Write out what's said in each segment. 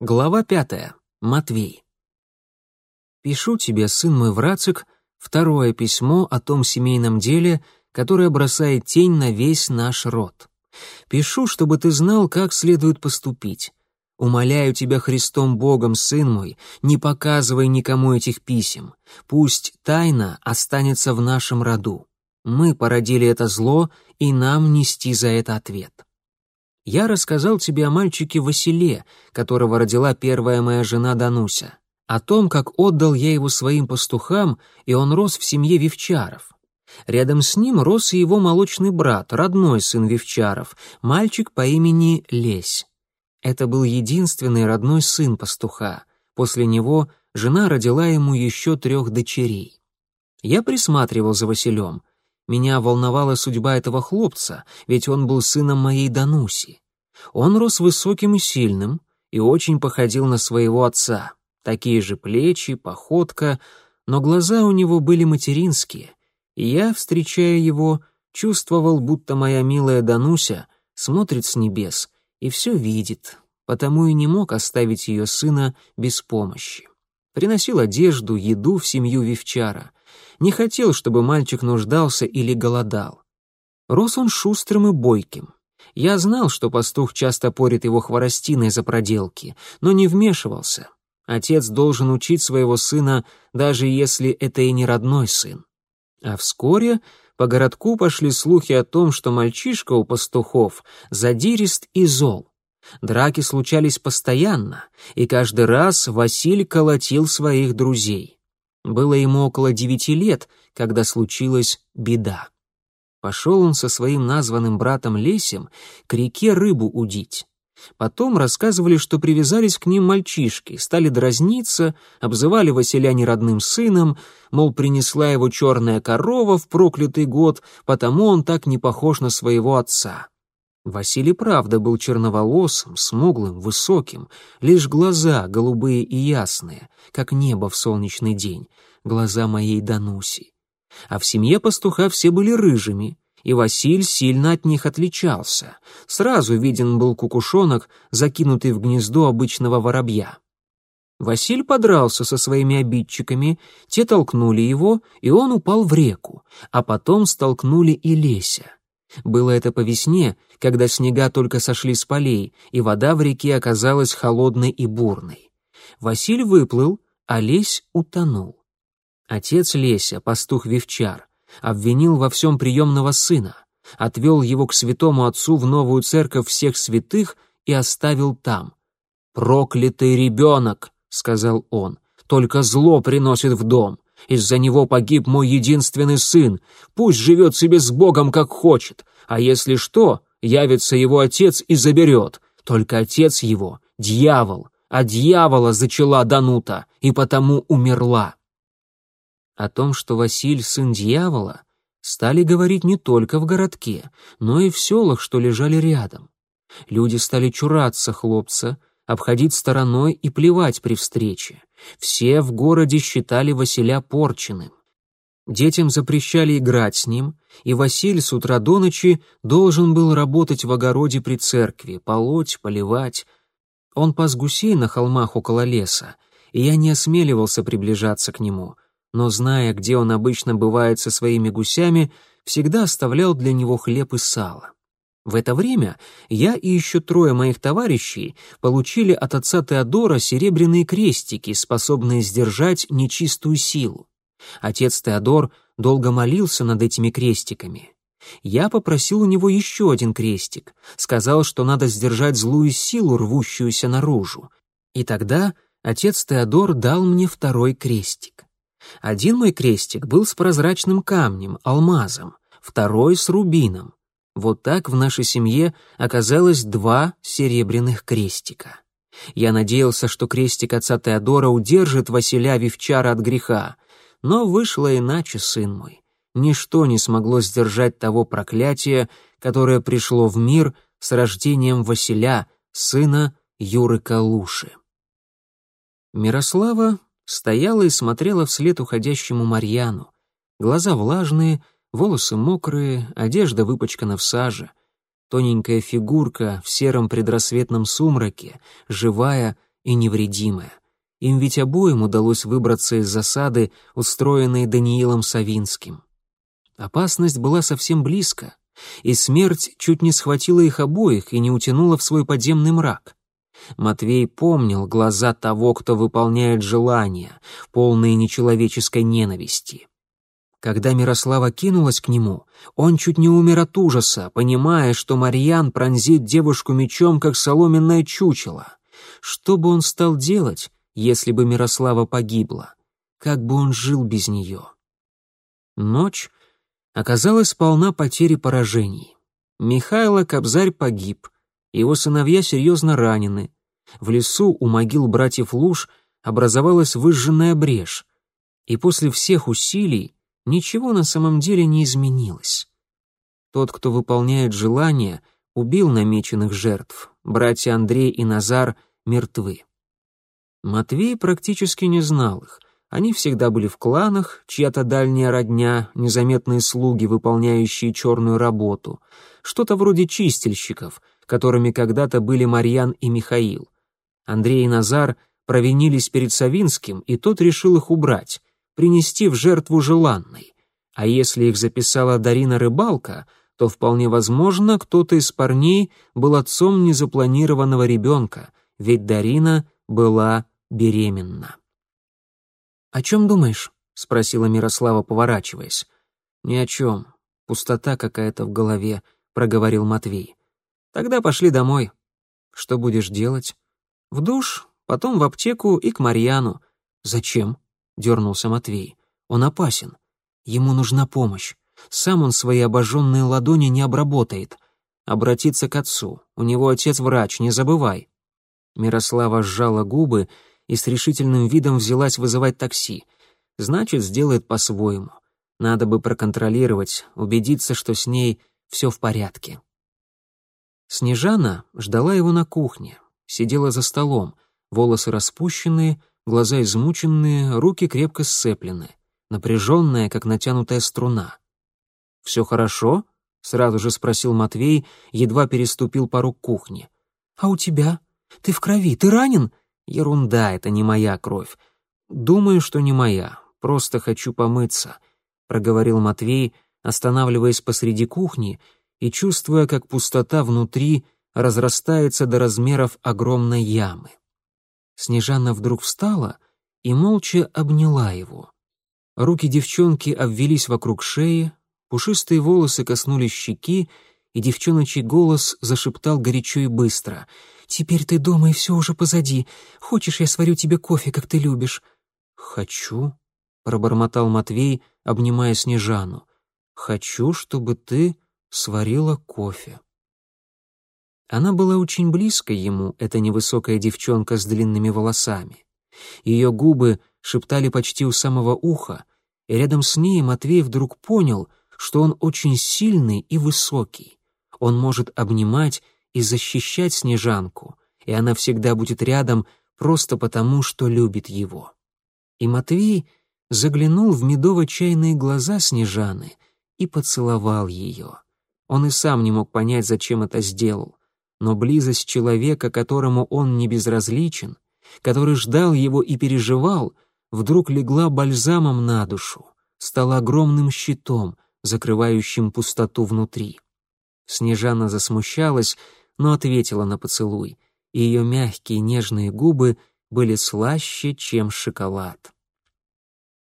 Глава пятая. Матвей. Пишу тебе, сын мой Врацик, второе письмо о том семейном деле, которое бросает тень на весь наш род. Пишу, чтобы ты знал, как следует поступить. Умоляю тебя Христом Богом, сын мой, не показывай никому этих писем. Пусть тайна останется в нашем роду. Мы породили это зло, и нам нести за это ответ я рассказал тебе о мальчике Василе, которого родила первая моя жена Дануся, о том, как отдал я его своим пастухам, и он рос в семье Вивчаров. Рядом с ним рос и его молочный брат, родной сын Вивчаров, мальчик по имени Лесь. Это был единственный родной сын пастуха. После него жена родила ему еще трех дочерей. Я присматривал за Василем — меня волновала судьба этого хлопца, ведь он был сыном моей Дануси. Он рос высоким и сильным и очень походил на своего отца. Такие же плечи, походка, но глаза у него были материнские, и я, встречая его, чувствовал, будто моя милая Дануся смотрит с небес и все видит, потому и не мог оставить ее сына без помощи. Приносил одежду, еду в семью Вивчара, не хотел, чтобы мальчик нуждался или голодал. Рос он шустрым и бойким. Я знал, что пастух часто порит его хворостиной за проделки, но не вмешивался. Отец должен учить своего сына, даже если это и не родной сын. А вскоре по городку пошли слухи о том, что мальчишка у пастухов задирист и зол. Драки случались постоянно, и каждый раз Василь колотил своих друзей. Было ему около девяти лет, когда случилась беда. Пошел он со своим названным братом Лесем к реке рыбу удить. Потом рассказывали, что привязались к ним мальчишки, стали дразниться, обзывали Василя неродным сыном, мол, принесла его черная корова в проклятый год, потому он так не похож на своего отца. Василий правда был черноволосым, смуглым, высоким, лишь глаза голубые и ясные, как небо в солнечный день, глаза моей Дануси. А в семье пастуха все были рыжими, и Василь сильно от них отличался. Сразу виден был кукушонок, закинутый в гнездо обычного воробья. Василь подрался со своими обидчиками, те толкнули его, и он упал в реку, а потом столкнули и Леся. Было это по весне, когда снега только сошли с полей, и вода в реке оказалась холодной и бурной. Василь выплыл, а Лесь утонул. Отец Леся, пастух Вивчар, обвинил во всем приемного сына, отвел его к святому отцу в новую церковь всех святых и оставил там. «Проклятый ребенок!» — сказал он. «Только зло приносит в дом. Из-за него погиб мой единственный сын. Пусть живет себе с Богом, как хочет. А если что, явится его отец и заберет. Только отец его — дьявол, а дьявола зачала Данута и потому умерла. О том, что Василь — сын дьявола, стали говорить не только в городке, но и в селах, что лежали рядом. Люди стали чураться хлопца, обходить стороной и плевать при встрече. Все в городе считали Василя порченным. Детям запрещали играть с ним, и Василь с утра до ночи должен был работать в огороде при церкви, полоть, поливать. Он пас гусей на холмах около леса, и я не осмеливался приближаться к нему, но, зная, где он обычно бывает со своими гусями, всегда оставлял для него хлеб и сало. В это время я и еще трое моих товарищей получили от отца Теодора серебряные крестики, способные сдержать нечистую силу. Отец Теодор долго молился над этими крестиками. Я попросил у него еще один крестик, сказал, что надо сдержать злую силу, рвущуюся наружу. И тогда отец Теодор дал мне второй крестик. Один мой крестик был с прозрачным камнем, алмазом, второй с рубином. Вот так в нашей семье оказалось два серебряных крестика. Я надеялся, что крестик отца Теодора удержит Василя Вивчара от греха, но вышло иначе, сын мой. Ничто не смогло сдержать того проклятия, которое пришло в мир с рождением Василя, сына Юры Калуши. Мирослава стояла и смотрела вслед уходящему Марьяну. Глаза влажные — волосы мокрые, одежда выпачкана в саже. Тоненькая фигурка в сером предрассветном сумраке, живая и невредимая. Им ведь обоим удалось выбраться из засады, устроенной Даниилом Савинским. Опасность была совсем близко, и смерть чуть не схватила их обоих и не утянула в свой подземный мрак. Матвей помнил глаза того, кто выполняет желания, полные нечеловеческой ненависти. Когда Мирослава кинулась к нему, он чуть не умер от ужаса, понимая, что Марьян пронзит девушку мечом, как соломенное чучело. Что бы он стал делать, если бы Мирослава погибла? Как бы он жил без нее? Ночь оказалась полна потерь и поражений. Михайло Кобзарь погиб, его сыновья серьезно ранены. В лесу у могил братьев Луж образовалась выжженная брешь, и после всех усилий ничего на самом деле не изменилось. Тот, кто выполняет желания, убил намеченных жертв. Братья Андрей и Назар мертвы. Матвей практически не знал их. Они всегда были в кланах, чья-то дальняя родня, незаметные слуги, выполняющие черную работу. Что-то вроде чистильщиков, которыми когда-то были Марьян и Михаил. Андрей и Назар провинились перед Савинским, и тот решил их убрать, принести в жертву желанной. А если их записала Дарина Рыбалка, то вполне возможно, кто-то из парней был отцом незапланированного ребенка, ведь Дарина была беременна. «О чем думаешь?» — спросила Мирослава, поворачиваясь. «Ни о чем. Пустота какая-то в голове», — проговорил Матвей. «Тогда пошли домой. Что будешь делать?» «В душ, потом в аптеку и к Марьяну». «Зачем?» — дернулся Матвей. «Он опасен. Ему нужна помощь. Сам он свои обожженные ладони не обработает. Обратиться к отцу. У него отец врач, не забывай». Мирослава сжала губы и с решительным видом взялась вызывать такси. Значит, сделает по-своему. Надо бы проконтролировать, убедиться, что с ней все в порядке. Снежана ждала его на кухне, сидела за столом, волосы распущенные, глаза измученные, руки крепко сцеплены, напряженная, как натянутая струна. «Все хорошо?» — сразу же спросил Матвей, едва переступил порог кухни. «А у тебя?» Ты в крови, ты ранен?» «Ерунда, это не моя кровь. Думаю, что не моя. Просто хочу помыться», — проговорил Матвей, останавливаясь посреди кухни и чувствуя, как пустота внутри разрастается до размеров огромной ямы. Снежана вдруг встала и молча обняла его. Руки девчонки обвелись вокруг шеи, пушистые волосы коснулись щеки, и девчоночий голос зашептал горячо и быстро — Теперь ты дома, и все уже позади. Хочешь, я сварю тебе кофе, как ты любишь?» «Хочу», — пробормотал Матвей, обнимая Снежану. «Хочу, чтобы ты сварила кофе». Она была очень близко ему, эта невысокая девчонка с длинными волосами. Ее губы шептали почти у самого уха, и рядом с ней Матвей вдруг понял, что он очень сильный и высокий. Он может обнимать и защищать Снежанку, и она всегда будет рядом просто потому, что любит его. И Матвей заглянул в медово-чайные глаза Снежаны и поцеловал ее. Он и сам не мог понять, зачем это сделал, но близость человека, которому он не безразличен, который ждал его и переживал, вдруг легла бальзамом на душу, стала огромным щитом, закрывающим пустоту внутри. Снежана засмущалась, но ответила на поцелуй, и ее мягкие нежные губы были слаще, чем шоколад.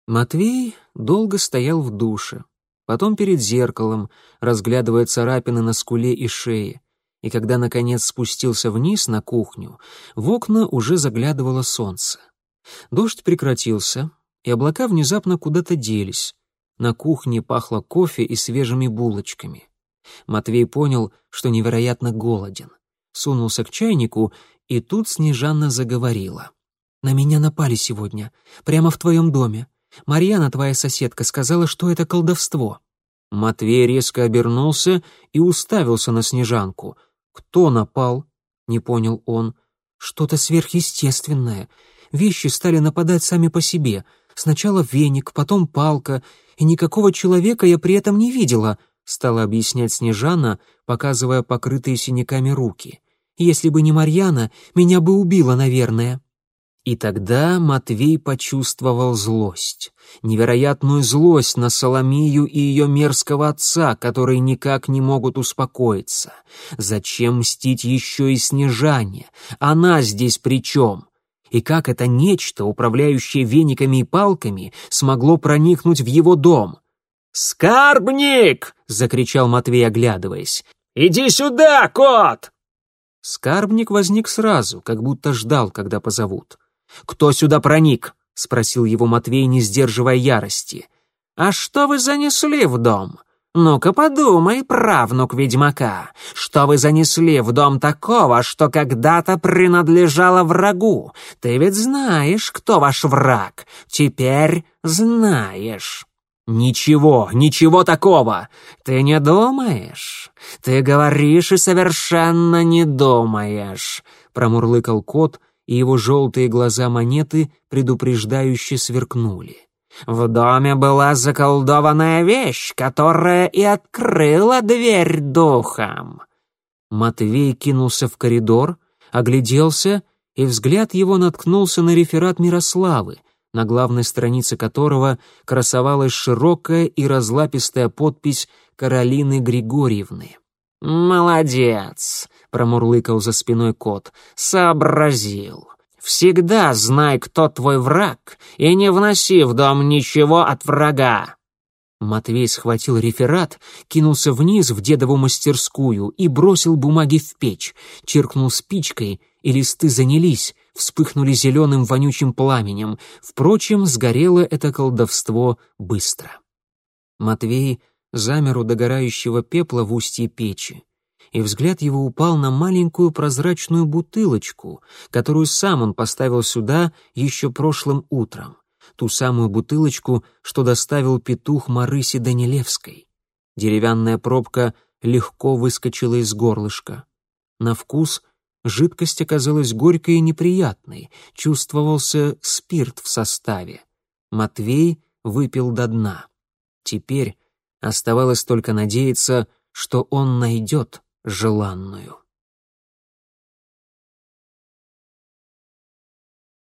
Матвей долго стоял в душе, потом перед зеркалом, разглядывая царапины на скуле и шее, и когда, наконец, спустился вниз на кухню, в окна уже заглядывало солнце. Дождь прекратился, и облака внезапно куда-то делись. На кухне пахло кофе и свежими булочками. Матвей понял, что невероятно голоден. Сунулся к чайнику, и тут Снежанна заговорила. «На меня напали сегодня, прямо в твоем доме. Марьяна, твоя соседка, сказала, что это колдовство». Матвей резко обернулся и уставился на Снежанку. «Кто напал?» — не понял он. «Что-то сверхъестественное. Вещи стали нападать сами по себе. Сначала веник, потом палка, и никакого человека я при этом не видела», — стала объяснять Снежана, показывая покрытые синяками руки. Если бы не Марьяна, меня бы убила, наверное». И тогда Матвей почувствовал злость, невероятную злость на Соломию и ее мерзкого отца, которые никак не могут успокоиться. Зачем мстить еще и Снежане? Она здесь при чем? И как это нечто, управляющее вениками и палками, смогло проникнуть в его дом? «Скарбник!» — закричал Матвей, оглядываясь. «Иди сюда, кот!» Скарбник возник сразу, как будто ждал, когда позовут. «Кто сюда проник?» — спросил его Матвей, не сдерживая ярости. «А что вы занесли в дом? Ну-ка подумай, правнук ведьмака, что вы занесли в дом такого, что когда-то принадлежало врагу? Ты ведь знаешь, кто ваш враг. Теперь знаешь». «Ничего, ничего такого! Ты не думаешь? Ты говоришь и совершенно не думаешь!» Промурлыкал кот, и его желтые глаза монеты предупреждающе сверкнули. «В доме была заколдованная вещь, которая и открыла дверь духом!» Матвей кинулся в коридор, огляделся, и взгляд его наткнулся на реферат Мирославы — на главной странице которого красовалась широкая и разлапистая подпись Каролины Григорьевны. «Молодец!» — промурлыкал за спиной кот. «Сообразил. Всегда знай, кто твой враг, и не вноси в дом ничего от врага». Матвей схватил реферат, кинулся вниз в дедову мастерскую и бросил бумаги в печь, чиркнул спичкой, и листы занялись, вспыхнули зеленым вонючим пламенем. Впрочем, сгорело это колдовство быстро. Матвей замер у догорающего пепла в устье печи, и взгляд его упал на маленькую прозрачную бутылочку, которую сам он поставил сюда еще прошлым утром, ту самую бутылочку, что доставил петух Марысе Данилевской. Деревянная пробка легко выскочила из горлышка. На вкус Жидкость оказалась горькой и неприятной, чувствовался спирт в составе. Матвей выпил до дна. Теперь оставалось только надеяться, что он найдет желанную.